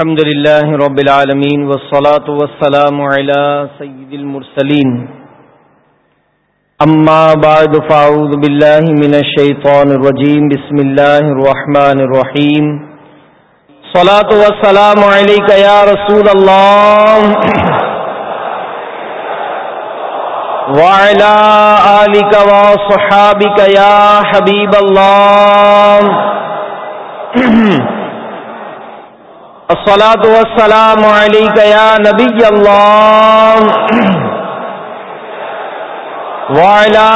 الحمد لله رب العالمين والصلاة والسلام على سيد المرسلين. أما بعد، فأعوذ بالله من الشيطان الرجيم. بسم الله الرحمن الرحيم. صلاة والسلام عليك يا رسول الله. وعلى آلك وصحابك يا حبيب الله. الصلاة والسلام عليك يا نبي الله. وعلى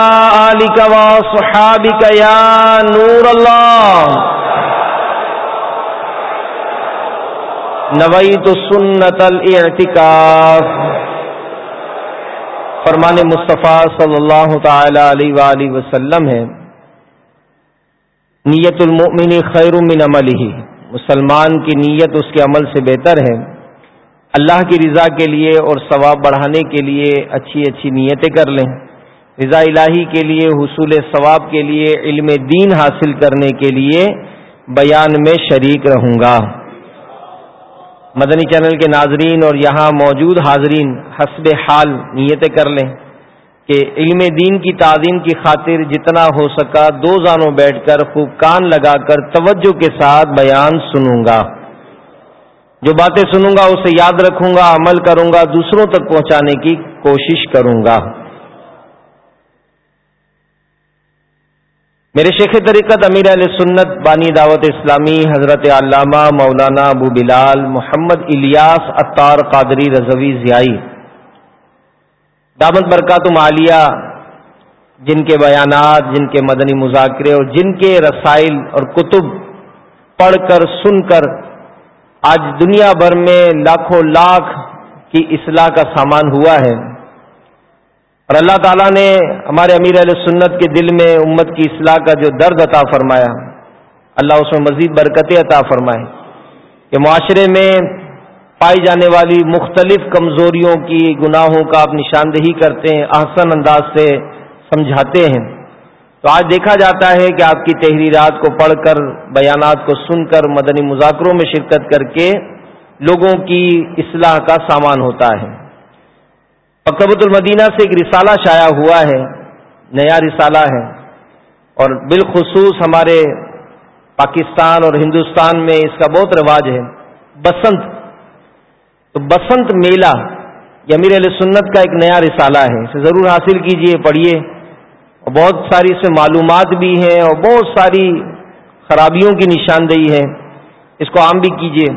آلك وصحابك يا نور الله. نويت سنة الاعتكاف. فرمان مصطفیٰ صلی اللہ تعالی علیہ وآلہ وسلم ہے. نیت المؤمن خیر من عملہ مسلمان کی نیت اس کے عمل سے بہتر ہے۔ اللہ کی رضا کے لیے اور ثواب بڑھانے کے لیے اچھی اچھی نیتیں کر لیں۔ رضا الہی کے لیے، حصول ثواب کے لیے، علم دین حاصل کرنے کے لیے بیان میں شریک رہوں گا۔ مدنی چینل کے ناظرین اور یہاں موجود حاضرین، حسب حال نیتیں کر لیں۔ کہ علم دین کی تعظیم کی خاطر جتنا ہو سکا دو زانوں بیٹھ کر خوب کان لگا کر توجہ کے ساتھ بیان سنوں گا۔ جو باتیں سنوں گا، اسے یاد رکھوں گا، عمل کروں گا، دوسروں تک پہنچانے کی کوشش کروں گا۔ میرے شیخ طریقت امیر علیہ سنت بانی دعوت اسلامی حضرت علامہ مولانا ابو بلال محمد الیاس اطار قادری رضوی ضیائی دامت برکات مالیہ، جن کے بیانات، جن کے مدنی مذاکرے اور جن کے رسائل اور کتب پڑھ کر، سن کر آج دنیا بھر میں لاکھوں لاکھ کی اصلاح کا سامان ہوا ہے۔ اور اللہ تعالیٰ نے ہمارے امیر علیہ سنت کے دل میں امت کی اصلاح کا جو درد عطا فرمایا، اللہ اس میں مزید برکتیں عطا فرمائے کہ معاشرے میں پائی جانے والی مختلف کمزوریوں کی گناہوں کا آپ نشاندہی کرتے ہیں، احسن انداز سے سمجھاتے ہیں۔ تو آج دیکھا جاتا ہے کہ آپ کی تحریرات کو پڑھ کر، بیانات کو سن کر، مدنی مذاکروں میں شرکت کر کے لوگوں کی اصلاح کا سامان ہوتا ہے۔ مکتبۃ المدینہ سے ایک رسالہ شائع ہوا ہے، نیا رسالہ ہے۔ اور بالخصوص ہمارے پاکستان اور ہندوستان میں اس کا بہت رواج ہے، بسنت۔ تو بسنت میلہ یہ امیر علیہ سنت کا ایک نیا رسالہ ہے۔ اسے ضرور حاصل کیجیے پڑھیے اور بہت ساری اس میں معلومات بھی ہیں اور بہت ساری خرابیوں کی نشاندہی ہے۔ اس کو عام بھی کیجیے۔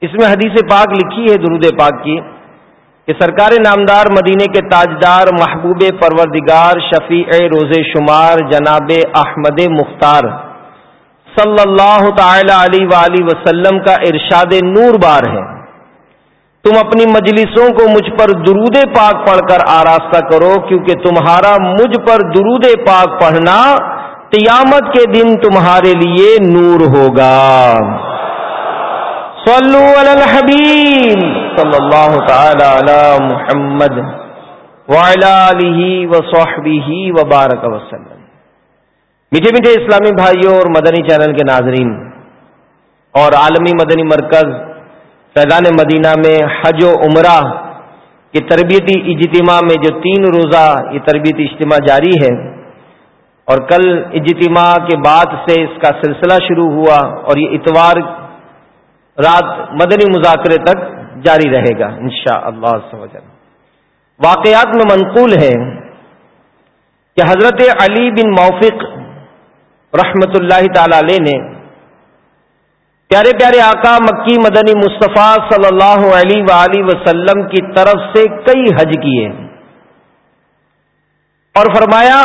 اس میں حدیث پاک لکھی ہے، درود پاک کی، کہ سرکار نامدار مدینے کے تاجدار محبوب پروردگار شفیع روز شمار جناب احمد مختار صلی اللہ تعالی علیہ وسلم کا ارشاد نور بار ہے۔ تم اپنی مجلسوں کو مجھ پر درود پاک پڑھ کر آراستہ کرو، کیونکہ تمہارا مجھ پر درود پاک پڑھنا قیامت کے دن تمہارے لیے نور ہوگا۔ صلو علی الحبیب صلی اللہ تعالی علی محمد وبارک وسلم۔ میٹھے میٹھے اسلامی بھائیوں اور مدنی چینل کے ناظرین اور عالمی مدنی مرکز فیضان مدینہ میں حج و عمرہ کی تربیتی اجتماع میں جو تین روزہ یہ تربیتی اجتماع جاری ہے اور کل اجتماع کے بعد سے اس کا سلسلہ شروع ہوا اور یہ اتوار رات مدنی مذاکرے تک جاری رہے گا انشاء اللہ واقعات میں منقول ہے کہ حضرت علی بن موفق رحمت اللہ تعالی علیہ نے پیارے پیارے آقا مکی مدنی مصطفیٰ صلی اللہ علیہ وآلہ وسلم کی طرف سے کئی حج کیے اور فرمایا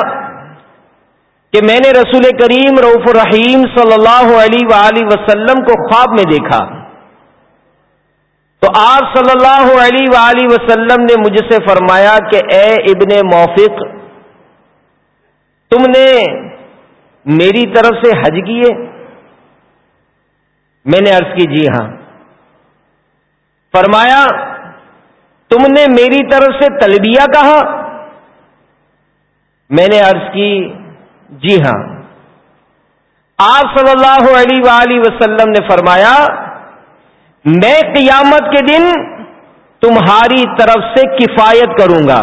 کہ میں نے رسول کریم روف الرحیم صلی اللہ علیہ وآلہ وسلم کو خواب میں دیکھا۔ تو آپ صلی اللہ علیہ وآلہ وسلم نے مجھ سے فرمایا کہ اے ابن موفق، تم نے میری طرف سے حج کیے۔ میں نے عرض کی جی ہاں۔ فرمایا، تم نے میری طرف سے تلبیہ کہا؟ میں نے عرض کی جی ہاں۔ آپ صلی اللہ علیہ وآلہ وسلم نے فرمایا، میں قیامت کے دن تمہاری طرف سے کفایت کروں گا۔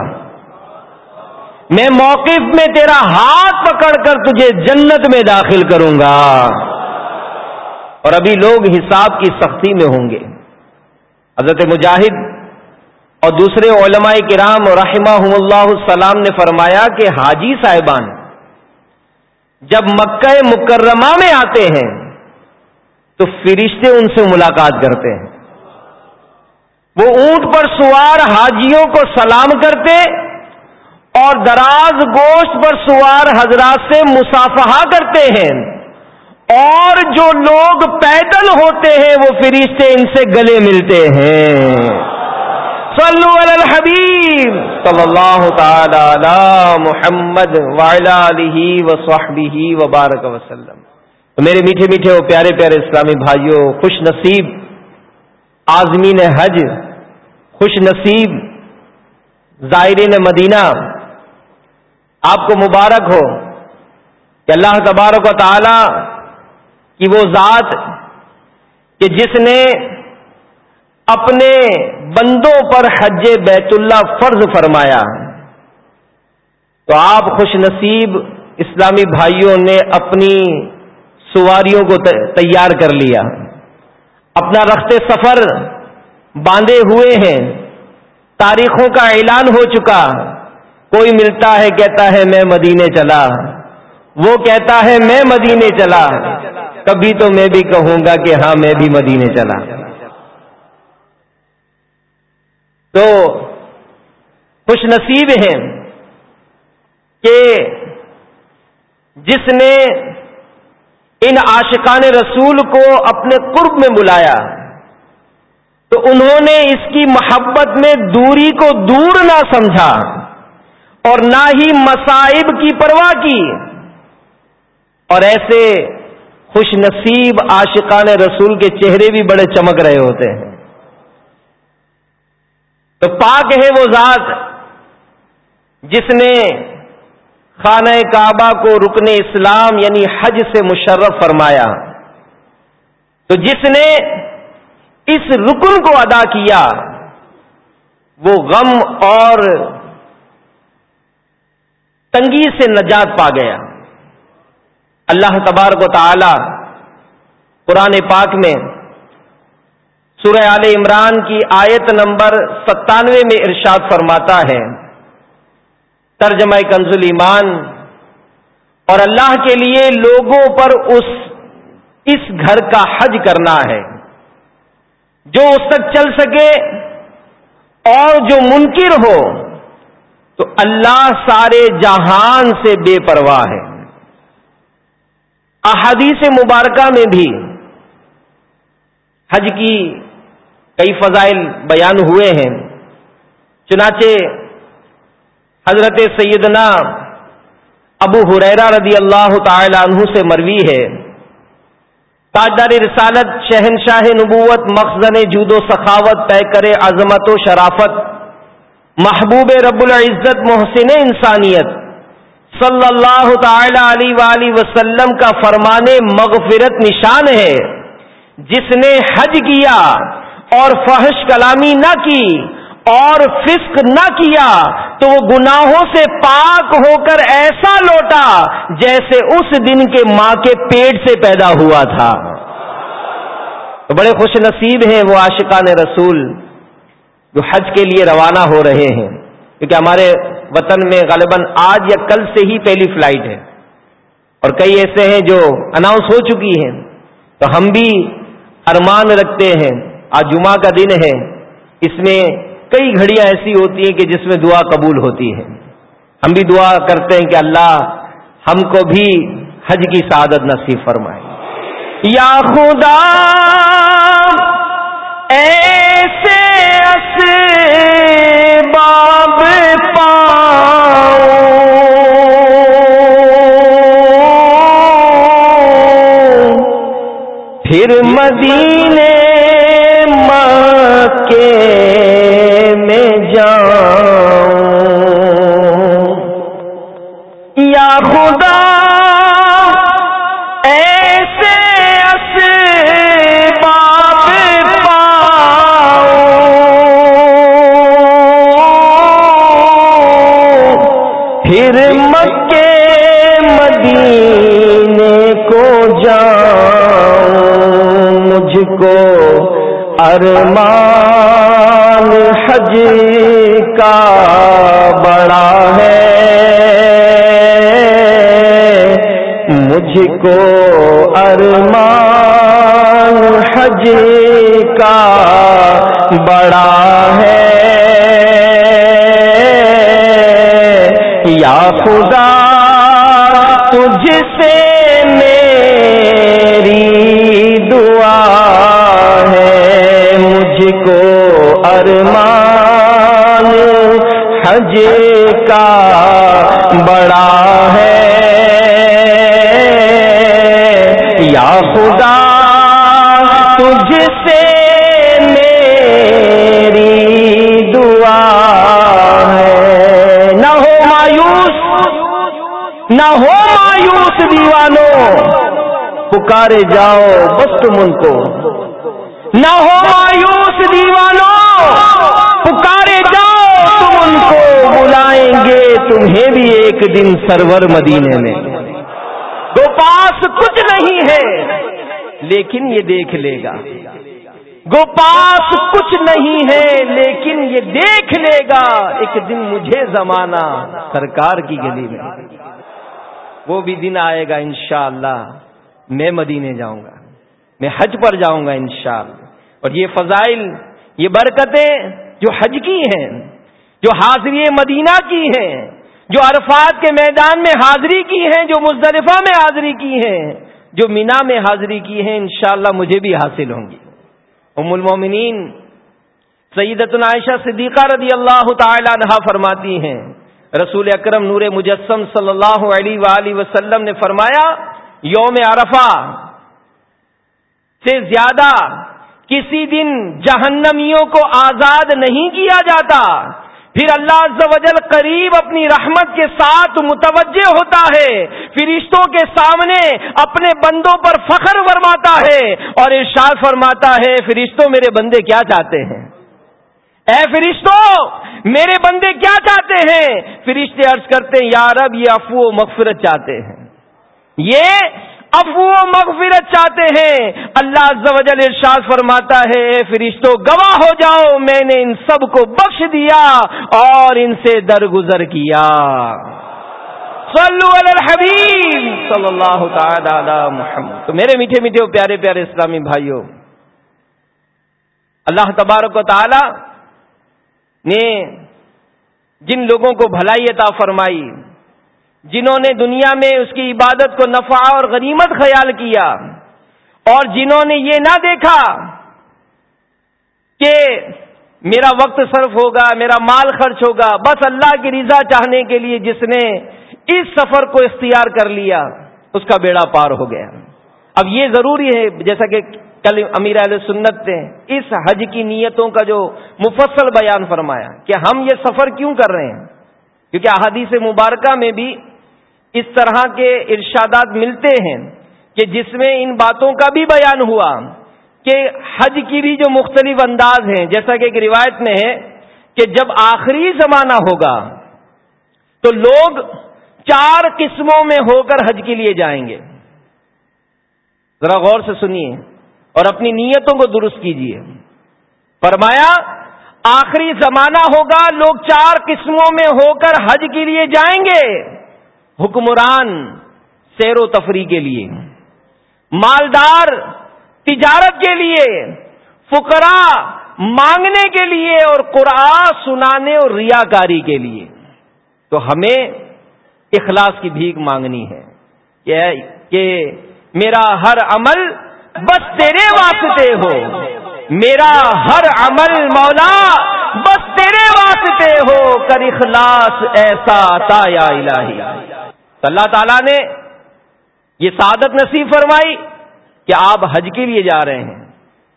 میں موقف میں تیرا ہاتھ پکڑ کر تجھے جنت میں داخل کروں گا۔ اور ابھی لوگ حساب کی سختی میں ہوں گے۔ حضرت مجاہد اور دوسرے علماء کرام رحمہ اللہ السلام نے فرمایا کہ حاجی صاحبان، جب مکہ مکرمہ میں آتے ہیں تو فرشتے ان سے ملاقات کرتے ہیں۔ وہ اونٹ پر سوار حاجیوں کو سلام کرتے اور دراز گوشت پر سوار حضرات سے مسافہ کرتے ہیں۔ اور جو لوگ پیدل ہوتے ہیں وہ فرشتے ان سے گلے ملتے ہیں۔ صلو علی الحبیب۔ صلی اللہ تعالی علی محمد وعلا علیہ وصحبہ وبارک وسلم تو میرے میٹھے میٹھے وہ پیارے پیارے اسلامی بھائیوں خوش نصیب۔ آزمین حج خوش نصیب۔ زائرین مدینہ آپ کو مبارک ہو۔ کہ اللہ تبارک و تعالی کی وہ ذات کہ جس نے اپنے بندوں پر حج بیت اللہ فرض فرمایا تو آپ خوش نصیب اسلامی بھائیوں نے اپنی سواریوں کو تیار کر لیا۔ اپنا رخت سفر باندھے ہوئے ہیں۔ تاریخوں کا اعلان ہو چکا۔ کوئی ملتا ہے کہتا ہے میں مدینے چلا۔ وہ کہتا ہے میں مدینے چلا۔ کبھی تو میں بھی کہوں گا کہ ہاں میں بھی مدینے چلا۔ تو خوش نصیب ہیں کہ جس نے ان عاشقان رسول کو اپنے قرب میں بلایا، تو انہوں نے اس کی محبت میں دوری کو دور نہ سمجھا اور نہ ہی مصائب کی پرواہ کی۔ اور ایسے خوش نصیب عاشقان رسول کے چہرے بھی بڑے چمک رہے ہوتے ہیں۔ تو پاک ہے وہ ذات جس نے خانہ کعبہ کو رکن اسلام یعنی حج سے مشرف فرمایا۔ تو جس نے اس رکن کو ادا کیا، وہ غم اور تنگی سے نجات پا گیا۔ اللہ تبارک و تعالی قرآن پاک میں سورہ آل عمران کی آیت نمبر ستانوے میں ارشاد فرماتا ہے۔ ترجمہ کنزل ایمان۔ اور اللہ کے لیے لوگوں پر اس اس گھر کا حج کرنا ہے۔ جو اس تک چل سکے اور جو منکر ہو، تو اللہ سارے جہان سے بے پرواہ ہے۔ احادیث مبارکہ میں بھی حج کی کئی فضائل بیان ہوئے ہیں۔ چنانچہ حضرت سیدنا ابو حریرا رضی اللہ تعالی عنہ سے مروی ہے۔ تاجدار رسالت شہنشاہ نبوت مخزن جود و سخاوت طے کرے عظمت و شرافت، محبوب رب العزت محسن انسانیت۔ صلی اللہ تعالی علیہ وسلم کا فرمان مغفرت نشان ہے۔ جس نے حج کیا اور فحش کلامی نہ کی اور فسق نہ کیا تو وہ گناہوں سے پاک ہو کر ایسا لوٹا جیسے اس دن کے ماں کے پیٹ سے پیدا ہوا تھا۔ تو بڑے خوش نصیب ہیں وہ عاشقان رسول جو حج کے لیے روانہ ہو رہے ہیں۔ کیونکہ ہمارے وطن میں غالباً آج یا کل سے ہی پہلی فلائٹ ہے۔ اور کئی ایسے ہیں جو اناؤنس ہو چکی ہیں۔ تو ہم بھی ارمان رکھتے ہیں۔ آج جمعہ کا دن ہے۔ اس میں کئی گھڑیاں ایسی ہوتی ہیں کہ جس میں دعا قبول ہوتی ہے۔ ہم بھی دعا کرتے ہیں کہ اللہ ہم کو بھی حج کی سعادت نصیب فرمائے۔ یا خدا، ایسے باب پاؤ مدینے مکے میں جاؤں۔ یا خدا ایسے پھر ارمان حج کا بڑا ہے۔ مجھ کو ارمان حج کا بڑا ہے۔ یا خدا تجھ سے کو ارمان حج کا بڑا ہے۔ یا خدا، تجھ سے میری دعا ہے۔ نہ ہو مایوس دیوانوں۔ پکارے جاؤ بس تم ان کو۔ نہ ہو مایوس دیوانوں، پکارے جاؤ، تم ان کو بلائیں گے تمہیں بھی ایک دن سرور مدینے میں۔ دو پاس کچھ نہیں ہے، لیکن یہ دیکھ لے گا۔ گو پاس کچھ نہیں ہے، لیکن یہ دیکھ لے گا۔ ایک دن مجھے زمانہ سرکار کی گلی میں۔ وہ بھی دن آئے گا انشاءاللہ۔ میں مدینے جاؤں گا۔ میں حج پر جاؤں گا انشاءاللہ۔ اور یہ فضائل، یہ برکتیں جو حج کی ہیں، جو حاضری مدینہ کی ہیں، جو عرفات کے میدان میں حاضری کی ہیں، جو مزدلفہ میں حاضری کی ہیں، جو مینا میں حاضری کی ہیں، انشاءاللہ مجھے بھی حاصل ہوں گی۔ ام المومنین سیدت عائشہ صدیقہ رضی اللہ تعالی عنہ فرماتی ہیں، رسول اکرم نور مجسم صلی اللہ علیہ وآلہ وسلم نے فرمایا، یوم عرفہ سے زیادہ کسی دن جہنمیوں کو آزاد نہیں کیا جاتا۔ پھر اللہ عز و جل قریب اپنی رحمت کے ساتھ متوجہ ہوتا ہے۔ فرشتوں کے سامنے اپنے بندوں پر فخر فرماتا ہے اور ارشاد فرماتا ہے، فرشتوں میرے بندے کیا چاہتے ہیں؟ اے فرشتوں میرے بندے کیا چاہتے ہیں؟ فرشتے عرض کرتے ہیں یار اب یہ افو و مغفرت چاہتے ہیں۔ یہ افو و مغفرت چاہتے ہیں۔ اللہ عز و جل ارشاد فرماتا ہے اے فرشتوں گواہ ہو جاؤ میں نے ان سب کو بخش دیا اور ان سے درگزر کیا۔ صلو علی الحبیب۔ صلی اللہ تعالی علی محمد۔ تو میرے میٹھے میٹھے پیارے پیارے اسلامی بھائیوں اللہ تبارک و تعالی نے جن لوگوں کو بھلائی عطا فرمائی جنہوں نے دنیا میں اس کی عبادت کو نفع اور غنیمت خیال کیا اور جنہوں نے یہ نہ دیکھا کہ میرا وقت صرف ہوگا، میرا مال خرچ ہوگا، بس اللہ کی رضا چاہنے کے لیے جس نے اس سفر کو اختیار کر لیا، اس کا بیڑا پار ہو گیا۔ اب یہ ضروری ہے، جیسا کہ کل امیر علیہ سنت نے اس حج کی نیتوں کا جو مفصل بیان فرمایا کہ ہم یہ سفر کیوں کر رہے ہیں؟ کیونکہ احادیث مبارکہ میں بھی اس طرح کے ارشادات ملتے ہیں کہ جس میں ان باتوں کا بھی بیان ہوا کہ حج کی بھی جو مختلف انداز ہیں، جیسا کہ ایک روایت میں ہے کہ جب آخری زمانہ ہوگا تو لوگ چار قسموں میں ہو کر حج کے لیے جائیں گے۔ ذرا غور سے سنیے اور اپنی نیتوں کو درست کیجیے۔ فرمایا، آخری زمانہ ہوگا، لوگ چار قسموں میں ہو کر حج کے لیے جائیں گے۔ حکمران سیر و تفریح کے لیے، مالدار تجارت کے لیے، فقرا مانگنے کے لیے اور قرآن سنانے اور ریاکاری کے لیے۔ تو ہمیں اخلاص کی بھیک مانگنی ہے کہ میرا ہر عمل بس تیرے واسطے ہو۔ میرا ہر عمل مولا بس تیرے واسطے ہو۔ کر اخلاص ایسا تایا الہی۔ تو اللہ تعالیٰ نے یہ سعادت نصیب فرمائی کہ آپ حج کے لیے جا رہے ہیں،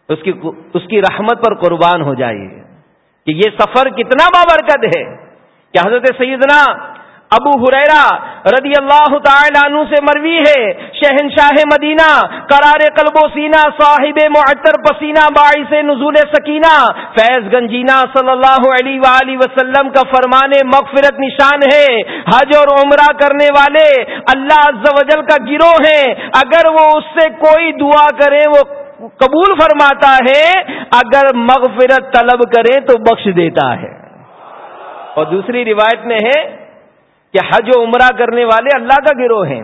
اس کی اس کی رحمت پر قربان ہو جائیے۔ کہ یہ سفر کتنا بابرکت ہے کہ حضرت سیدنا ابو حریرا رضی اللہ تعالی عنہ سے مروی ہے۔ شہنشاہ مدینہ، قرار قلب و سینہ، صاحب معطر پسینہ، باعث نزول سکینہ۔ فیض گنجینا صلی اللہ علیہ وآلہ وسلم کا فرمان مغفرت نشان ہے۔ حج اور عمرہ کرنے والے اللہ عز و جل کا گروہ ہیں۔ اگر وہ اس سے کوئی دعا کرے، وہ قبول فرماتا ہے۔ اگر مغفرت طلب کرے تو بخش دیتا ہے۔ اور دوسری روایت میں ہے کہ حج و عمرہ کرنے والے اللہ کا گروہ ہیں۔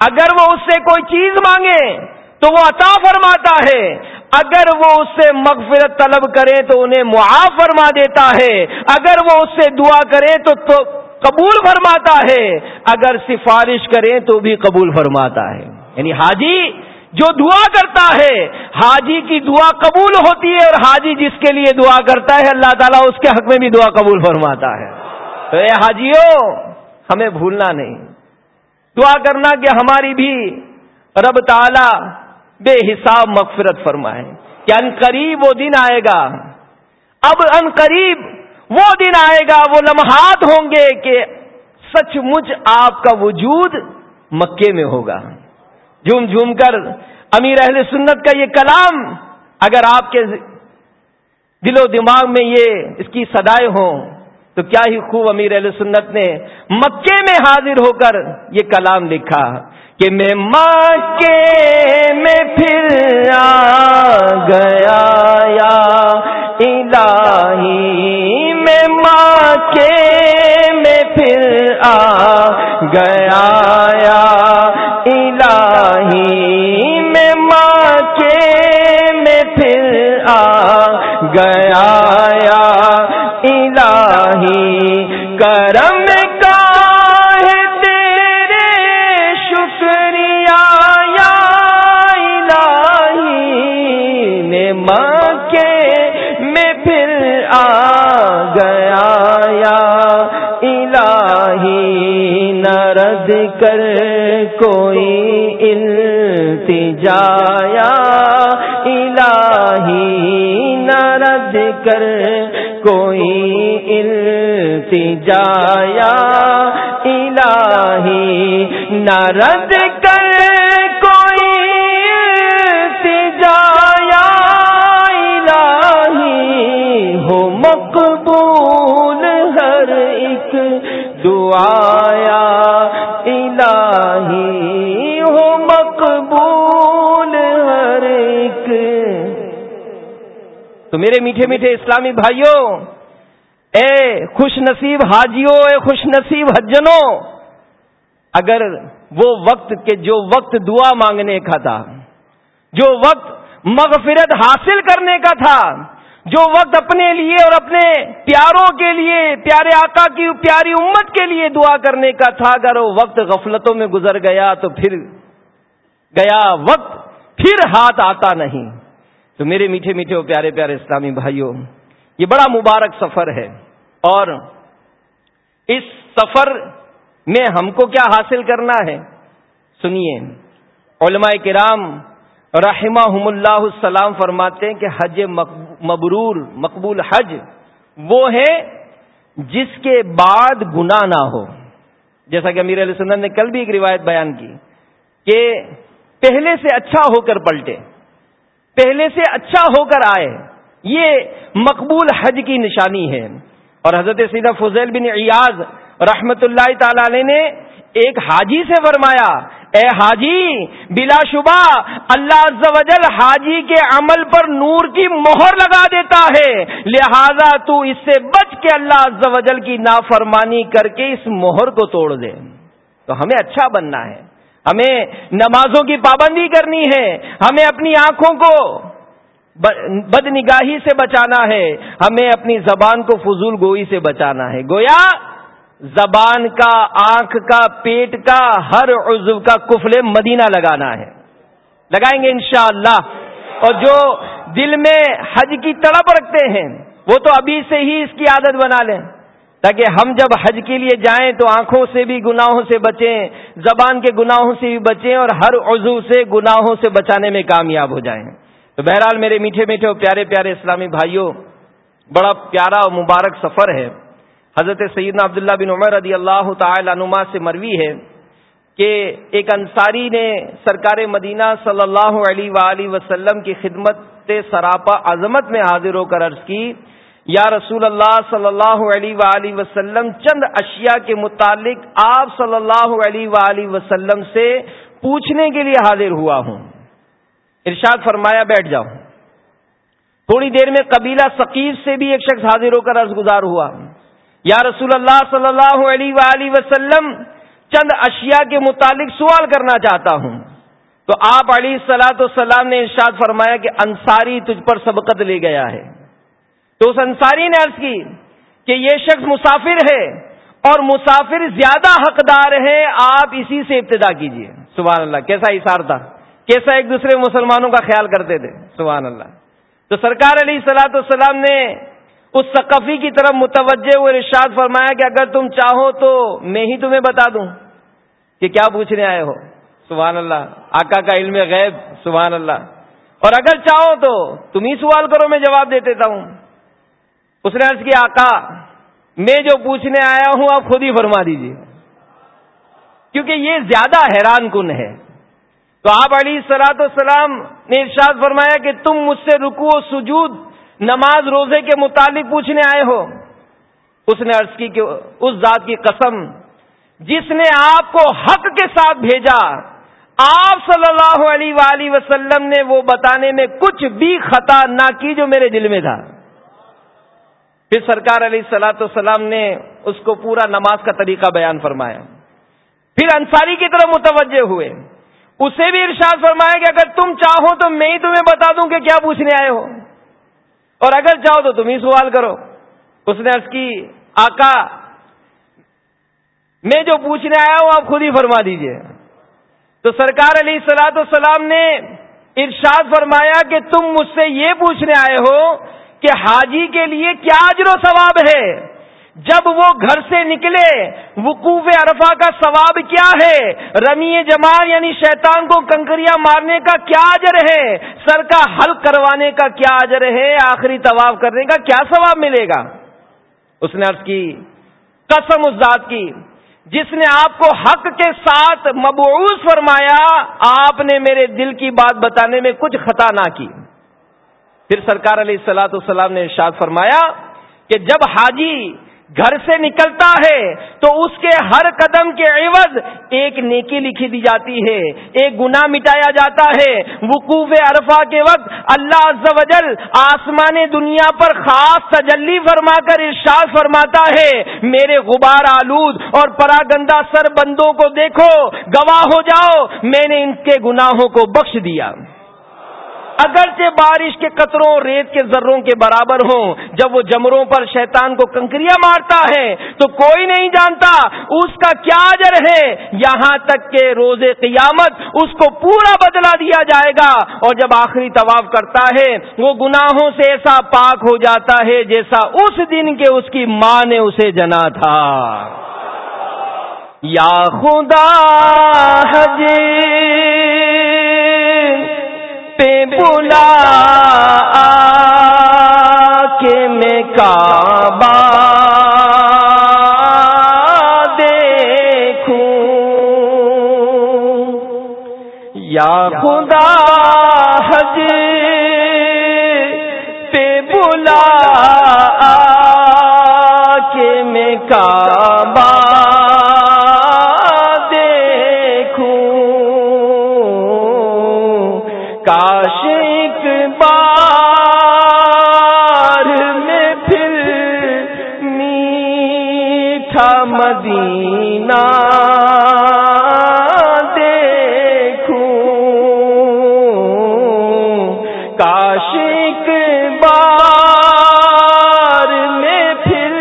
اگر وہ اس سے کوئی چیز مانگے تو وہ عطا فرماتا ہے۔ اگر وہ اس سے مغفرت طلب کرے تو انہیں معاف فرما دیتا ہے۔ اگر وہ اس سے دعا کرے تو تو قبول فرماتا ہے۔ اگر سفارش کرے تو بھی قبول فرماتا ہے۔ یعنی حاجی جو دعا کرتا ہے، حاجی کی دعا قبول ہوتی ہے اور حاجی جس کے لیے دعا کرتا ہے، اللہ تعالیٰ اس کے حق میں بھی دعا قبول فرماتا ہے۔ تو اے حاجیوں ہمیں بھولنا نہیں۔ دعا کرنا کہ ہماری بھی رب تعالی بے حساب مغفرت فرمائے کہ ان قریب وہ دن آئے گا۔ اب ان قریب وہ دن آئے گا، وہ لمحات ہوں گے کہ سچ مچ آپ کا وجود مکے میں ہوگا۔ جھوم جھوم کر امیر اہل سنت کا یہ کلام اگر آپ کے دل و دماغ میں یہ اس کی سدائے ہوں تو کیا ہی خوب امیر علیہ سنت نے مکے میں حاضر ہو کر یہ کلام لکھا کہ میں مکے میں پھر آ گیا یا الہی، میں مکے میں پھر آ گیا یا کرم کا ہے تیرے شکریہ، یا الہی نے مکے میں پھر آ گیا، یا الہی نرد کر کوئی التجایا الہی نرد کر کوئی التجایا الہی نرد کر کوئی التجایا الہی ہو مقبول ہر ایک دعایا، الہی ہو مقبول ہر ایک۔ تو میرے میٹھے میٹھے اسلامی بھائیوں اے خوش نصیب حاجیوں اے خوش نصیب حجنوں اگر وہ وقت کے جو وقت دعا مانگنے کا تھا، جو وقت مغفرت حاصل کرنے کا تھا، جو وقت اپنے لیے اور اپنے پیاروں کے لیے، پیارے آقا کی، پیاری امت کے لیے دعا کرنے کا تھا، اگر وہ وقت غفلتوں میں گزر گیا تو پھر گیا وقت، پھر ہاتھ آتا نہیں۔ تو میرے میٹھے میٹھے اور پیارے پیارے اسلامی بھائیوں یہ بڑا مبارک سفر ہے اور اس سفر میں ہم کو کیا حاصل کرنا ہے؟ سنیے، علماء کرام رحمہ اللہ السلام فرماتے ہیں کہ حج مبرور، مقبول حج وہ ہے جس کے بعد گنا نہ ہو۔ جیسا کہ امیر علیہ سنت نے کل بھی ایک روایت بیان کی کہ پہلے سے اچھا ہو کر پلٹے، پہلے سے اچھا ہو کر آئے۔ یہ مقبول حج کی نشانی ہے۔ اور حضرت سیدہ فضیل بن ایاز رحمت اللہ تعالی علیہ نے ایک حاجی سے فرمایا، اے حاجی، بلا شبہ اللہ عز و جل حاجی کے عمل پر نور کی مہر لگا دیتا ہے۔ لہذا تو اس سے بچ کے اللہ عز و جل کی نافرمانی کر کے اس مہر کو توڑ دے۔ تو ہمیں اچھا بننا ہے۔ ہمیں نمازوں کی پابندی کرنی ہے۔ ہمیں اپنی آنکھوں کو بد نگاہی سے بچانا ہے۔ ہمیں اپنی زبان کو فضول گوئی سے بچانا ہے۔ گویا زبان کا، آنکھ کا، پیٹ کا، ہر عضو کا کفل مدینہ لگانا ہے۔ لگائیں گے انشاءاللہ۔ اور جو دل میں حج کی تڑپ رکھتے ہیں، وہ تو ابھی سے ہی اس کی عادت بنا لیں۔ تاکہ ہم جب حج کے لیے جائیں تو آنکھوں سے بھی، گناہوں سے بچیں، زبان کے گناہوں سے بھی بچیں اور ہر عضو سے، گناہوں سے بچانے میں کامیاب ہو جائیں۔ تو بہرحال میرے میٹھے میٹھے اور پیارے پیارے اسلامی بھائیوں، بڑا پیارا اور مبارک سفر ہے۔ حضرت سیدنا عبداللہ بن عمر رضی اللہ تعالی عنما سے مروی ہے کہ ایک انصاری نے سرکار مدینہ صلی اللہ علیہ وآلہ وسلم کی خدمت سراپا عظمت میں حاضر ہو کر عرض کی، یا رسول اللہ صلی اللہ علیہ وآلہ وسلم، چند اشیاء کے متعلق آپ صلی اللہ علیہ وآلہ وسلم سے پوچھنے کے لیے حاضر ہوا ہوں۔ ارشاد فرمایا، بیٹھ جاؤ۔ تھوڑی دیر میں قبیلہ ثقیف سے بھی ایک شخص حاضر ہو کر عرض گزار ہوا۔ یا رسول اللہ صلی اللہ علیہ وآلہ وسلم، چند اشیاء کے متعلق سوال کرنا چاہتا ہوں۔ تو آپ علی سلاۃ والسلام نے ارشاد فرمایا کہ انصاری تجھ پر سبقت لے گیا ہے۔ تو اس انصاری نے عرض کی کہ یہ شخص مسافر ہے اور مسافر زیادہ حقدار ہے، آپ اسی سے ابتدا کیجیے سبحان اللہ، کیسا اشار تھا؟ کیسا ایک دوسرے مسلمانوں کا خیال کرتے تھے؟ سبحان اللہ۔ تو سرکار علی سلاۃ السلام نے اس ثقفی کی طرف متوجہ ہوئے ارشاد فرمایا کہ اگر تم چاہو تو میں ہی تمہیں بتا دوں کہ کیا پوچھنے آئے ہو۔ سبحان اللہ۔ آقا کا علم غیب۔ سبحان اللہ۔ اور اگر چاہو تو تم ہی سوال کرو، میں جواب دے دیتا ہوں۔ اس نے عرض کیا، آقا، میں جو پوچھنے آیا ہوں، آپ خود ہی فرما دیجیے کیونکہ یہ زیادہ حیران کن ہے۔ تو آپ علی سلاط والسلام نے ارشاد فرمایا کہ تم مجھ سے رکو و سجود، نماز روزے کے متعلق پوچھنے آئے ہو۔ اس نے عرض کی کہ اس ذات کی قسم، جس نے آپ کو حق کے ساتھ بھیجا، آپ صلی اللہ علیہ وآلہ وسلم نے وہ بتانے میں کچھ بھی خطا نہ کی جو میرے دل میں تھا۔ پھر سرکار علیہ سلاۃ والسلام نے اس کو پورا نماز کا طریقہ بیان فرمایا۔ پھر انصاری کی طرف متوجہ ہوئے۔ اسے بھی ارشاد فرمایا کہ اگر تم چاہو تو میں ہی تمہیں بتا دوں کہ کیا پوچھنے آئے ہو۔ اور اگر چاہو تو تم ہی سوال کرو۔ اس نے کی آقا، میں جو پوچھنے آیا ہوں آپ خود ہی فرما دیجیے۔ تو سرکار علیہ سلاۃ السلام نے ارشاد فرمایا کہ تم مجھ سے یہ پوچھنے آئے ہو کہ حاجی کے لیے کیا اجر و ثواب ہے۔ جب وہ گھر سے نکلے، وقوف عرفہ کا ثواب کیا ہے؟ رمی جمال یعنی شیطان کو کنکریاں مارنے کا کیا اجر ہے؟ سر کا حل کروانے کا کیا اجر ہے؟ آخری طواف کرنے کا کیا ثواب ملے گا؟ اس نے عرض کی، قسم اس ذات کی، جس نے آپ کو حق کے ساتھ مبعوث فرمایا، آپ نے میرے دل کی بات بتانے میں کچھ خطا نہ کی۔ پھر سرکار علیہ السلاۃ السلام نے ارشاد فرمایا کہ جب حاجی گھر سے نکلتا ہے، تو اس کے ہر قدم کے عوض ایک نیکی لکھی دی جاتی ہے، ایک گنا مٹایا جاتا ہے۔ وقوف عرفہ کے وقت اللہ عز و جل آسمان دنیا پر خاص تجلی فرما کر ارشاد فرماتا ہے، میرے غبار آلود اور پراگندہ سر بندوں کو دیکھو، گواہ ہو جاؤ، میں نے ان کے گناہوں کو بخش دیا۔ اگرچہ بارش کے قطروں ریت کے ذروں کے برابر ہوں، جب وہ جمروں پر شیطان کو کنکریاں مارتا ہے، تو کوئی نہیں جانتا اس کا کیا اجر ہے۔ یہاں تک کہ روز قیامت اس کو پورا بدلا دیا جائے گا۔ اور جب آخری طواف کرتا ہے، وہ گناہوں سے ایسا پاک ہو جاتا ہے جیسا اس دن کے اس کی ماں نے اسے جنا تھا۔ یا خدا حجی پہ بلا کے میں کعبہ دیکھوں۔ یا خدا حج مدینہ دیکھوں۔ کاشک بار میں پھر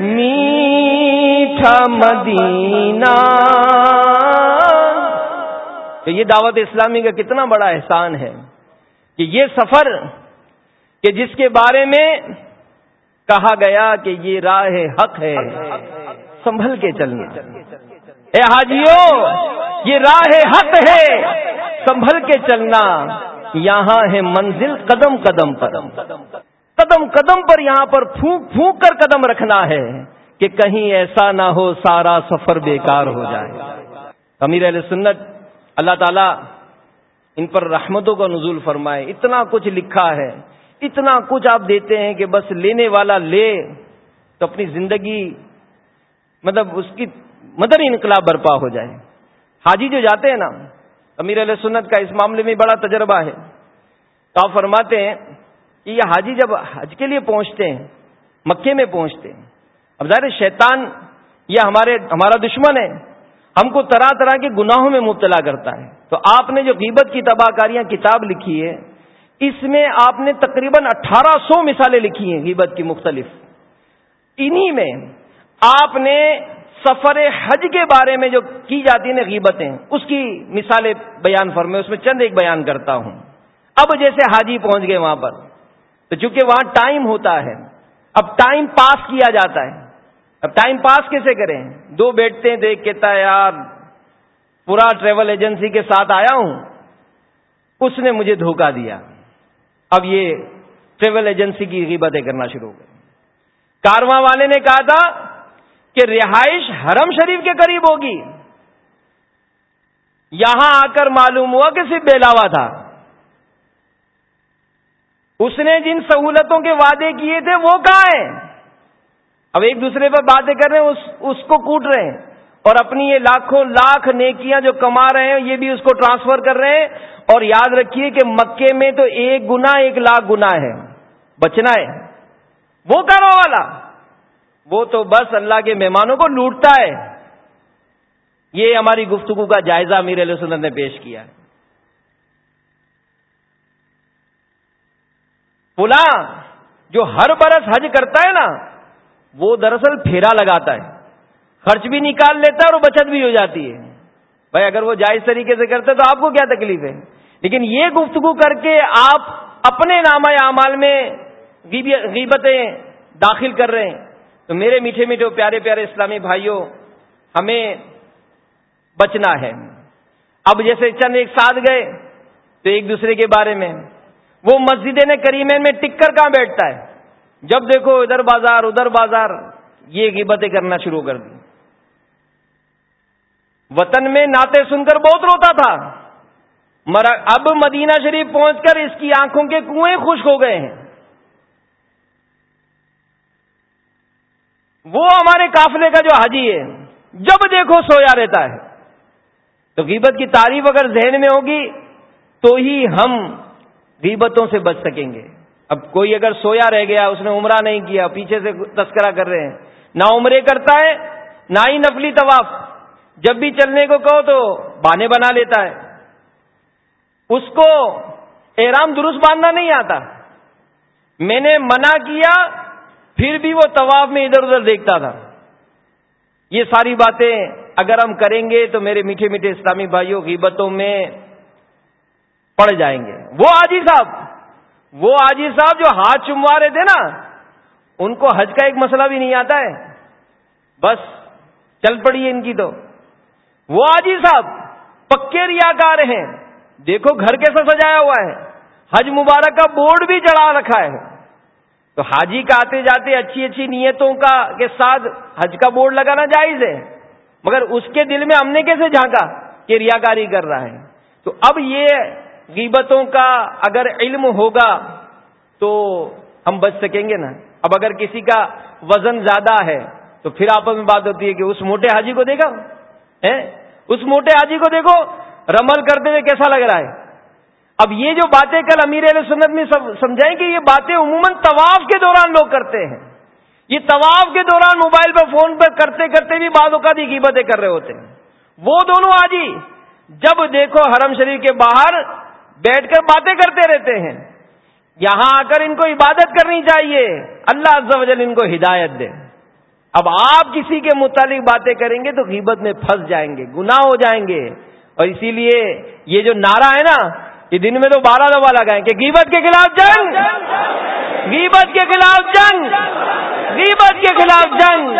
میٹھا مدینہ۔ تو یہ دعوت اسلامی کا کتنا بڑا احسان ہے کہ یہ سفر کہ جس کے بارے میں کہا گیا کہ یہ راہ حق ہے۔ سنبھل کے چلنا۔ اے حاجیوں، یہ راہ حق ہے۔ سنبھل کے چلنا۔ یہاں ہے منزل قدم قدم قدم قدم قدم پر یہاں پر پھونک پھونک کر قدم رکھنا ہے کہ کہیں ایسا نہ ہو سارا سفر بیکار ہو جائے۔ امیر علیہ سنت، اللہ تعالی ان پر رحمتوں کا نزول فرمائے۔ اتنا کچھ لکھا ہے۔ اتنا کچھ آپ دیتے ہیں کہ بس لینے والا لے تو اپنی زندگی مطلب اس کی مدر انقلاب برپا ہو جائے۔ حاجی جو جاتے ہیں نا، امیر علیہ سنت کا اس معاملے میں بڑا تجربہ ہے۔ تو آپ فرماتے ہیں کہ یہ حاجی جب حج کے لیے پہنچتے ہیں، مکے میں پہنچتے ہیں، اب ظاہر شیطان یہ ہمارے، ہمارا دشمن ہے۔ ہم کو طرح طرح کے گناہوں میں مبتلا کرتا ہے۔ تو آپ نے جو غیبت کی تباہ کاریاں کتاب لکھی ہے، اس میں آپ نے تقریباً اٹھارہ سو مثالیں لکھی ہیں غیبت کی مختلف۔ انہی میں آپ نے سفر حج کے بارے میں جو کی جاتی ہیں غیبتیں، اس کی مثالیں بیان فرمے اس میں چند ایک بیان کرتا ہوں۔ اب جیسے حاجی پہنچ گئے وہاں پر، تو چونکہ وہاں ٹائم ہوتا ہے، اب ٹائم پاس کیا جاتا ہے۔ اب ٹائم پاس کیسے کریں؟ دو بیٹھتے ہیں دیکھ کہتا ہے یار، پورا ٹریول ایجنسی کے ساتھ آیا ہوں۔ اس نے مجھے دھوکہ دیا۔ اب یہ ٹریول ایجنسی کی غیبتیں کرنا شروع ہو گئی کارواں والے نے کہا تھا کہ رہائش حرم شریف کے قریب ہوگی۔ یہاں آ کر معلوم ہوا کہ صرف بیلاوا تھا۔ اس نے جن سہولتوں کے وعدے کیے تھے وہ کہاں ہیں اب ایک دوسرے پر باتیں کر رہے ہیں، اس اس کو کوٹ رہے ہیں۔ اور اپنی یہ لاکھوں، لاکھ نیکیاں جو کما رہے ہیں، یہ بھی اس کو ٹرانسفر کر رہے ہیں۔ اور یاد رکھیے کہ مکے میں تو ایک گنا ایک لاکھ گنا ہے۔ بچنا ہے۔ وہ کرو والا۔ وہ تو بس اللہ کے مہمانوں کو لوٹتا ہے۔ یہ ہماری گفتگو کا جائزہ امیر علیہ سنت نے پیش کیا۔ پلا جو ہر برس حج کرتا ہے نا، وہ دراصل پھیرا لگاتا ہے۔ خرچ بھی نکال لیتا ہے اور بچت بھی ہو جاتی ہے۔ بھائی، اگر وہ جائز طریقے سے کرتے تو آپ کو کیا تکلیف ہے؟ لیکن یہ گفتگو کر کے آپ اپنے نامہ اعمال میں غیبتیں داخل کر رہے ہیں۔ تو میرے میٹھے میٹھے پیارے پیارے اسلامی بھائیوں، ہمیں بچنا ہے۔ اب جیسے چند ایک ساتھ گئے تو ایک دوسرے کے بارے میں، وہ مسجد نے کریمین میں ٹک کر کہاں بیٹھتا ہے؟ جب دیکھو ادھر بازار ادھر بازار، یہ غیبتیں کرنا شروع کر دی۔ وطن میں ناطے سن کر بہت روتا تھا۔ اب مدینہ شریف پہنچ کر اس کی آنکھوں کے کنویں خشک ہو گئے ہیں۔ وہ ہمارے قافلے کا جو حاجی ہے، جب دیکھو سویا رہتا ہے۔ تو غیبت کی تعریف اگر ذہن میں ہوگی، تو ہی ہم غیبتوں سے بچ سکیں گے۔ اب کوئی اگر سویا رہ گیا، اس نے عمرہ نہیں کیا، پیچھے سے تذکرہ کر رہے ہیں۔ نہ عمرے کرتا ہے، نہ ہی نفلی طواف۔ جب بھی چلنے کو کہو تو بانے بنا لیتا ہے۔ اس کو احرام درست باندھنا نہیں آتا۔ میں نے منع کیا پھر بھی وہ طواف میں ادھر ادھر دیکھتا تھا۔ یہ ساری باتیں اگر ہم کریں گے تو میرے میٹھے میٹھے اسلامی بھائیوں غیبتوں میں پڑ جائیں گے۔ وہ آجی صاحب، وہ آجی صاحب جو ہاتھ چموا رہے تھے نا، ان کو حج کا ایک مسئلہ بھی نہیں آتا ہے۔ بس چل پڑی ہے ان کی تو۔ وہ آجی صاحب پکے ریا کار ہیں۔ دیکھو گھر کیسا سجایا ہوا ہے۔ حج مبارک کا بورڈ بھی چڑھا رکھا ہے۔ تو حاجی کا آتے جاتے اچھی اچھی نیتوں کا کے ساتھ حج کا بورڈ لگانا جائز ہے۔ مگر اس کے دل میں ہم نے کیسے جھانکا کہ ریاکاری کر رہا ہے؟ تو اب یہ غیبتوں کا اگر علم ہوگا تو ہم بچ سکیں گے نا۔ اب اگر کسی کا وزن زیادہ ہے تو پھر آپس میں بات ہوتی ہے کہ اس موٹے حاجی کو دیکھا؟ اس موٹے حاجی کو دیکھو، رمل کرتے ہوئے کیسا لگ رہا ہے؟ اب یہ جو باتیں کل امیر علیہ سنت میں سمجھائیں کہ یہ باتیں عموماً طواف کے دوران لوگ کرتے ہیں۔ یہ طواف کے دوران موبائل پہ فون پہ کرتے کرتے بھی بعض اوقات ہی قیمتیں کر رہے ہوتے ہیں۔ وہ دونوں آجی، جب دیکھو حرم شریف کے باہر بیٹھ کر باتیں کرتے رہتے ہیں۔ یہاں آ کر ان کو عبادت کرنی چاہیے۔ اللہ عز و جل ان کو ہدایت دے۔ اب آپ کسی کے متعلق باتیں کریں گے تو غیبت میں پھنس جائیں گے، گناہ ہو جائیں گے۔ اور اسی لیے یہ جو نعرہ ہے نا یہ دن میں تو بارہ دفعہ لگائیں کہ گیبت کے خلاف جنگ گیبت کے خلاف جنگ گیبت کے خلاف جنگ۔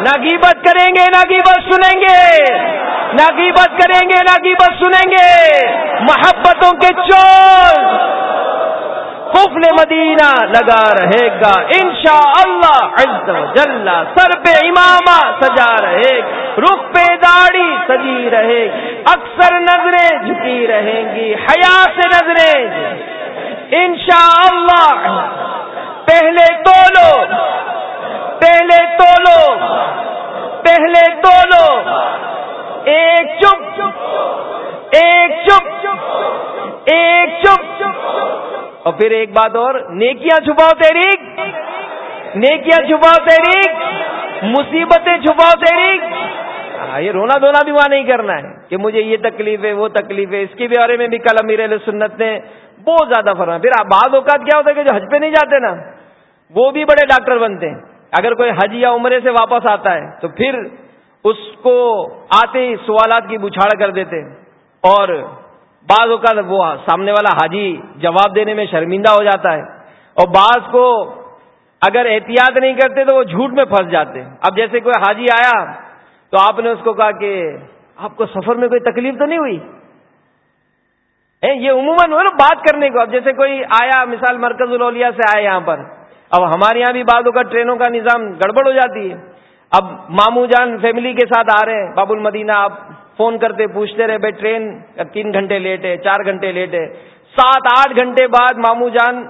نہ گیبت کریں گے، نہ گیبت سنیں گے۔ نہ گیبت کریں گے، نہ گیبت سنیں گے۔ محبتوں کے چور قفل مدینہ لگا رہے گا۔ انشاء اللہ جل سر پہ امامہ سجا رہے گا۔ رخ پہ داڑھی سجی رہے گی اکثر نظریں جھکی رہیں گی، حیا سے نظریں۔ انشاء اللہ پہلے تو لو پہلے تو لو پہلے تو لو ایک چپ ایک چپ ایک چپ۔ اور پھر ایک بات اور، نیکیاں چھپاؤ تیری نیکیاں چھپاؤ تیری مصیبتیں چھپاؤ تیری ہاں، یہ رونا دھونا بھی وہاں نہیں کرنا ہے کہ مجھے یہ تکلیف ہے وہ تکلیف ہے اس کے بارے میں بھی کل امیر علیہ سنت نے بہت زیادہ فرما پھر بعض اوقات کیا ہوتا ہے کہ جو حج پہ نہیں جاتے نا وہ بھی بڑے ڈاکٹر بنتے ہیں۔ اگر کوئی حج یا عمرے سے واپس آتا ہے تو پھر اس کو آتے ہی سوالات کی بچھاڑ کر دیتے اور بعض اوقات وہ سامنے والا حاجی جواب دینے میں شرمندہ ہو جاتا ہے۔ اور بعض کو اگر احتیاط نہیں کرتے تو وہ جھوٹ میں پھنس جاتے اب جیسے کوئی حاجی آیا تو آپ نے اس کو کہا کہ آپ کو سفر میں کوئی تکلیف تو نہیں ہوئی؟ یہ عموماً ہو نا بات کرنے کو، اب جیسے کوئی آیا، مثال مرکز الولیا سے آیا یہاں پر، اب ہمارے یہاں بھی بعضوں کا ٹرینوں کا نظام گڑبڑ ہو جاتی ہے۔ اب ماموں جان فیملی کے ساتھ آ رہے ہیں باب المدینہ، آپ فون کرتے، پوچھتے رہے، بھائی، ٹرین تین گھنٹے لیٹ ہے، چار گھنٹے لیٹ ہے۔ سات، آٹھ گھنٹے بعد ماموں جان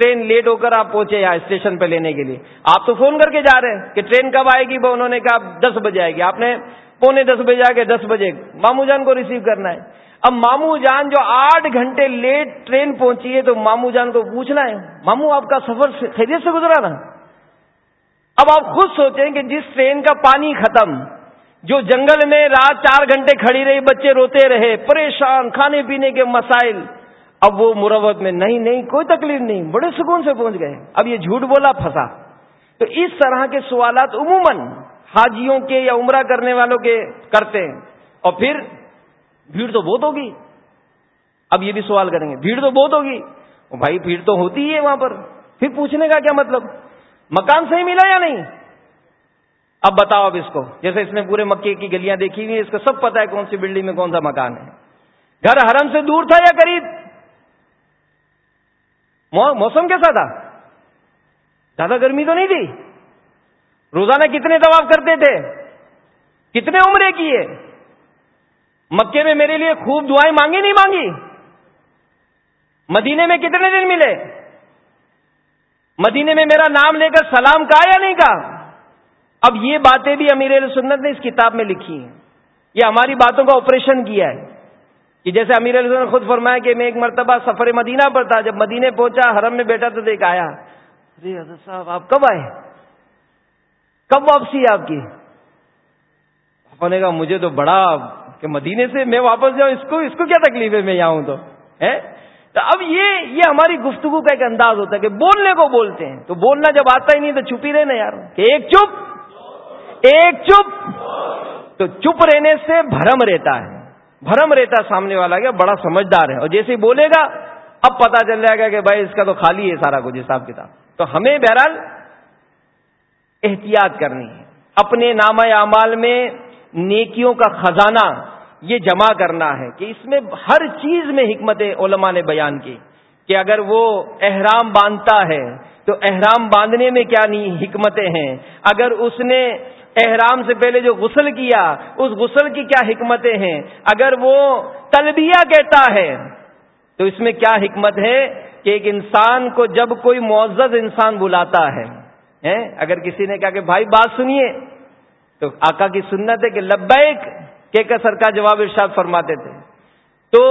ٹرین لیٹ ہو کر آپ پہنچے یہاں اسٹیشن پہ لینے کے لیے۔ آپ تو فون کر کے جا رہے ہیں کہ ٹرین کب آئے گی؟ وہ انہوں نے کہا دس بجے آئے گی۔ آپ نے پونے دس بجے آ کے دس بجے ماموں جان کو ریسیو کرنا ہے۔ اب ماموں جان جو آٹھ گھنٹے لیٹ ٹرین پہنچی ہے تو ماموں جان کو پوچھنا ہے ماموں آپ کا سفر خیریت سے گزرا نا اب آپ خود سوچیں کہ جس ٹرین کا پانی ختم، جو جنگل میں رات چار گھنٹے کھڑی رہی، بچے روتے رہے، پریشان، کھانے پینے کے مسائل اب وہ مروت میں نہیں نہیں، کوئی تکلیف نہیں، بڑے سکون سے پہنچ گئے۔ اب یہ جھوٹ بولا، پھنسا۔ تو اس طرح کے سوالات عموماً حاجیوں کے یا عمرہ کرنے والوں کے کرتے ہیں۔ اور پھر بھیڑ تو بہت ہوگی۔ اب یہ بھی سوال کریں گے، بھیڑ تو بہت ہوگی۔ بھائی، بھیڑ تو ہوتی ہے وہاں پر۔ پھر پوچھنے کا کیا مطلب؟ مکان صحیح ملا یا نہیں؟ اب بتاؤ اب اس کو۔ جیسے اس نے پورے مکے کی گلیاں دیکھی ہوئی اس کو سب پتا ہے کون سی بلڈنگ میں کون سا مکان ہے۔ گھر حرم سے دور تھا یا قریب؟ موسم کیسا تھا؟ زیادہ گرمی تو نہیں تھی؟ روزانہ کتنے طواف کرتے تھے؟ کتنے عمرے کیے؟ مکے میں میرے لیے خوب دعائیں مانگی نہیں مانگی؟ مدینے میں کتنے دن ملے؟ مدینے میں میرا نام لے کر سلام کہا یا نہیں کہا اب یہ باتیں بھی امیر سنت نے اس کتاب میں لکھی ہیں۔ یہ ہماری باتوں کا آپریشن کیا ہے۔ کہ جیسے امیر علیہ نے خود فرمایا کہ میں ایک مرتبہ سفر مدینہ پر تھا، جب مدینے پہنچا، حرم میں بیٹھا تو دیکھ آیا۔ ارے حضرت صاحب، آپ کب آئے؟ کب واپسی آپ کی؟ نے کہا، مجھے تو بڑا کہ مدینے سے میں واپس جاؤں، اس کو اس کو کیا تکلیف ہے میں یہاں ہوں تو؟ تو اب یہ یہ ہماری گفتگو کا ایک انداز ہوتا ہے کہ بولنے کو بولتے ہیں۔ تو بولنا جب آتا ہی نہیں تو چھپی رہے نا یار، کہ ایک چپ ایک چپ۔ تو چپ رہنے سے بھرم رہتا ہے۔ بھرم رہتا سامنے والا کیا بڑا سمجھدار ہے۔ اور جیسے ہی بولے گا، اب پتا چل جائے گا کہ بھائی اس کا تو خالی ہے سارا کچھ، حساب کتاب۔ تو ہمیں بہرحال احتیاط کرنی ہے۔ اپنے نام اعمال میں نیکیوں کا خزانہ یہ جمع کرنا ہے کہ اس میں ہر چیز میں حکمت علماء نے بیان کی کہ اگر وہ احرام باندھتا ہے، تو احرام باندھنے میں کیا نہیں حکمتیں ہیں؟ اگر اس نے احرام سے پہلے جو غسل کیا، اس غسل کی کیا حکمتیں ہیں؟ اگر وہ تلبیہ کہتا ہے، تو اس میں کیا حکمت ہے کہ ایک انسان کو جب کوئی معزز انسان بلاتا ہے اگر کسی نے کہا کہ بھائی بات سنیے، تو آقا کی سنت ہے کہ لبیک، کہ کسر کا جواب ارشاد فرماتے تھے۔ تو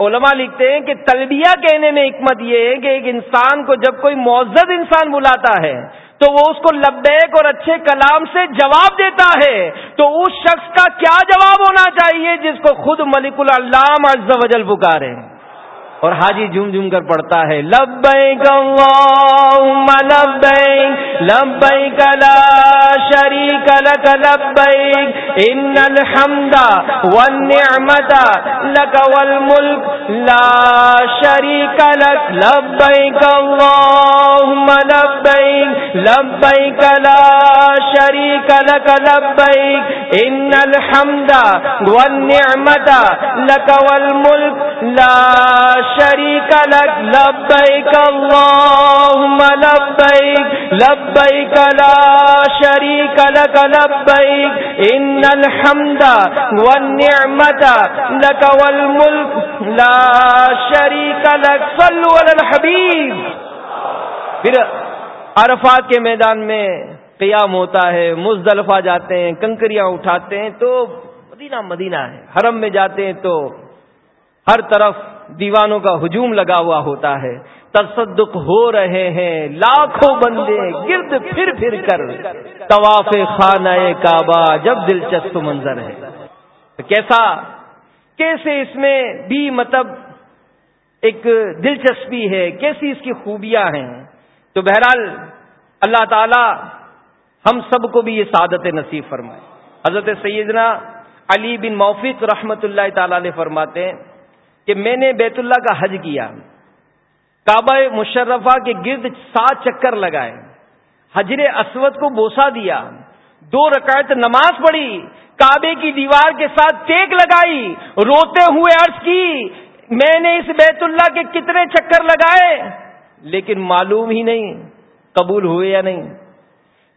علماء لکھتے ہیں کہ تلبیہ کہنے میں حکمت یہ ہے کہ ایک انسان کو جب کوئی معزز انسان بلاتا ہے تو وہ اس کو لبیک اور اچھے کلام سے جواب دیتا ہے۔ تو اس شخص کا کیا جواب ہونا چاہیے جس کو خود ملک العلام عز و جل پکارے؟ اور حاجی جھوم جھوم کر پڑتا ہے، لبیک اللہم، لبیک لبیک لا شريك لك لبيك إن الحمد والنعمة لك والملك لا شريك لك لبيك اللهم لبيك لبيك لا شريك لك لبيك إن الحمد والنعمة لك والملك لا شريك لك لبيك اللهم لبيك لبيك لا شريك لك لبيك إن الحمد والنعمة لك والملك لا شريك لك صلوا على الحبيب پھر عرفات کے میدان میں قیام ہوتا ہے، مزدلفہ جاتے ہیں، کنکریاں اٹھاتے ہیں، تو مدینہ مدینہ ہے، حرم میں جاتے ہیں تو ہر طرف دیوانوں کا ہجوم لگا ہوا ہوتا ہے۔ تصدق ہو رہے ہیں۔ لاکھوں بندے گرد پھر پھر کر۔ طواف خانہ کعبہ جب دلچسپ منظر ہے۔ کیسا؟ کیسے اس میں بھی مطلب ایک دلچسپی ہے؟ کیسی اس کی خوبیاں ہیں؟ تو بہرحال اللہ تعالی ہم سب کو بھی یہ سعادت نصیب فرمائے۔ حضرت سیدنا علی بن موفق رحمت اللہ تعالی علیہ فرماتے ہیں کہ میں نے بیت اللہ کا حج کیا۔ کعبہ مشرفہ کے گرد سات چکر لگائے۔ حجر اسود کو بوسا دیا۔ دو رکعت نماز پڑھی۔ کعبے کی دیوار کے ساتھ ٹیک لگائی۔ روتے ہوئے عرض کی، میں نے اس بیت اللہ کے کتنے چکر لگائے؟ لیکن معلوم ہی نہیں، قبول ہوئے یا نہیں۔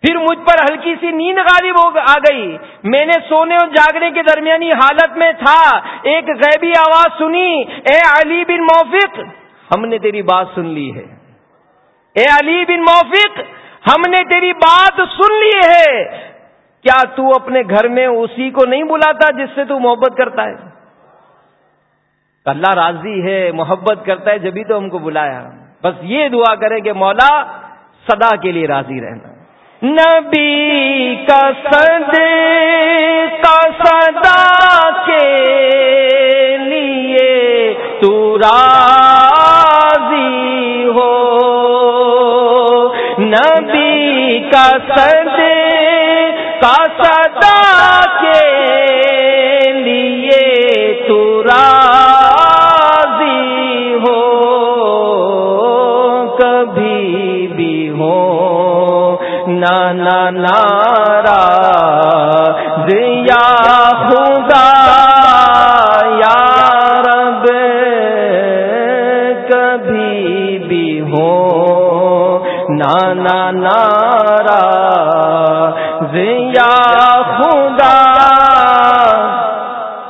پھر مجھ پر ہلکی سی نیند غالب ہو آ گئی۔ میں نے سونے اور جاگنے کے درمیانی حالت میں تھا۔ ایک غیبی آواز سنی، اے علی بن موفق، ہم نے تیری بات سن لی ہے۔ اے علی بن موفق، ہم نے تیری بات سن لی ہے۔ کیا تو اپنے گھر میں اسی کو نہیں بلاتا جس سے تو محبت کرتا ہے؟ اللہ راضی ہے، محبت کرتا ہے، جبھی تو ہم کو بلایا۔ بس یہ دعا کرے کہ مولا صدا کے لیے راضی رہنا۔ نبی کا سد کا صدا کے لیے تو راضی ہو۔ نبی کا سد کا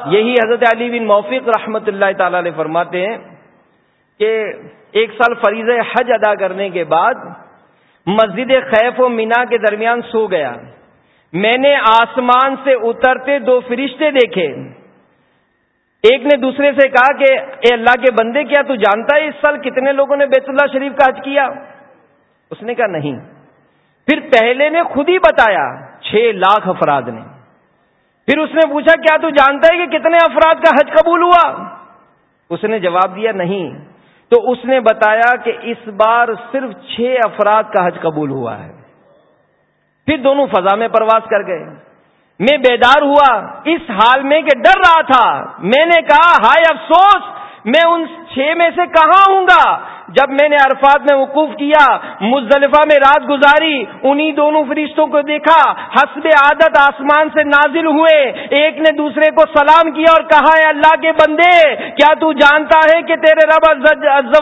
یہی حضرت علی بن موفق رحمت اللہ تعالی علیہ فرماتے ہیں کہ ایک سال فریض حج ادا کرنے کے بعد مسجد خیف و مینا کے درمیان سو گیا۔ میں نے آسمان سے اترتے دو فرشتے دیکھے۔ ایک نے دوسرے سے کہا کہ، اے اللہ کے بندے، کیا تو جانتا ہے اس سال کتنے لوگوں نے بیت اللہ شریف کا حج کیا؟ اس نے کہا، نہیں۔ پھر پہلے نے خود ہی بتایا، چھ لاکھ افراد نے۔ پھر اس نے پوچھا، کیا تو جانتا ہے کہ کتنے افراد کا حج قبول ہوا؟ اس نے جواب دیا، نہیں۔ تو اس نے بتایا کہ اس بار صرف چھ افراد کا حج قبول ہوا ہے۔ پھر دونوں فضا میں پرواز کر گئے۔ میں بیدار ہوا، اس حال میں کہ ڈر رہا تھا۔ میں نے کہا، ہائے افسوس! میں ان چھ میں سے کہاں ہوں گا؟ جب میں نے عرفات میں وقوف کیا، مزدلفہ میں رات گزاری، انہی دونوں فرشتوں کو دیکھا، حسب عادت آسمان سے نازل ہوئے، ایک نے دوسرے کو سلام کیا اور کہا ہے اللہ کے بندے، کیا تو جانتا ہے کہ تیرے رب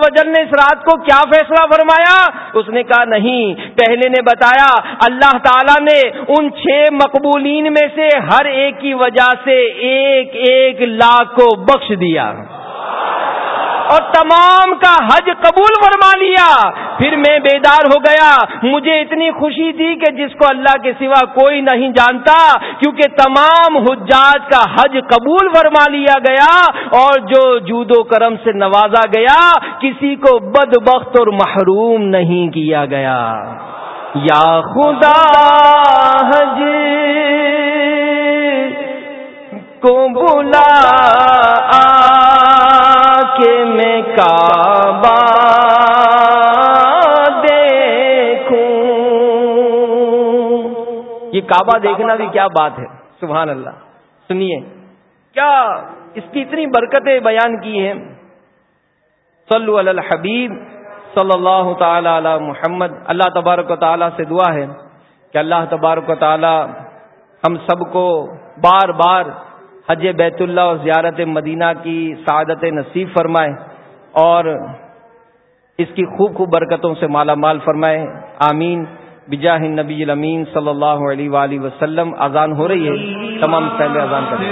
وجل نے اس رات کو کیا فیصلہ فرمایا؟ اس نے کہا، نہیں، پہلے نے بتایا، اللہ تعالی نے ان چھ مقبولین میں سے ہر ایک کی وجہ سے ایک ایک لاکھ کو بخش دیا۔ اور تمام کا حج قبول فرما لیا۔ پھر میں بیدار ہو گیا۔ مجھے اتنی خوشی تھی کہ جس کو اللہ کے سوا کوئی نہیں جانتا، کیونکہ تمام حجاج کا حج قبول فرما لیا گیا اور جو جود و کرم سے نوازا گیا، کسی کو بد بخت اور محروم نہیں کیا گیا۔ یا خدا، حج کو بلا کعبہ دیکھوں۔ یہ کعبہ دیکھنا بھی کیا بات ہے؟ سبحان اللہ۔ سنیے۔ کیا اس کی اتنی برکتیں بیان کی ہیں؟ صلو علی الحبیب صلی اللہ تعالی علی محمد۔ اللہ تبارک و تعالی سے دعا ہے کہ اللہ تبارک و تعالی ہم سب کو بار بار حج بیت اللہ اور زیارت مدینہ کی سعادت نصیب فرمائے۔ اور اس کی خوب خوب برکتوں سے مالا مال فرمائے۔ آمین۔ بجاہ نبی الامین صلی اللہ علیہ وآلہ وسلم، اذان ہو رہی ہے۔ تمام پہلے اذان کریں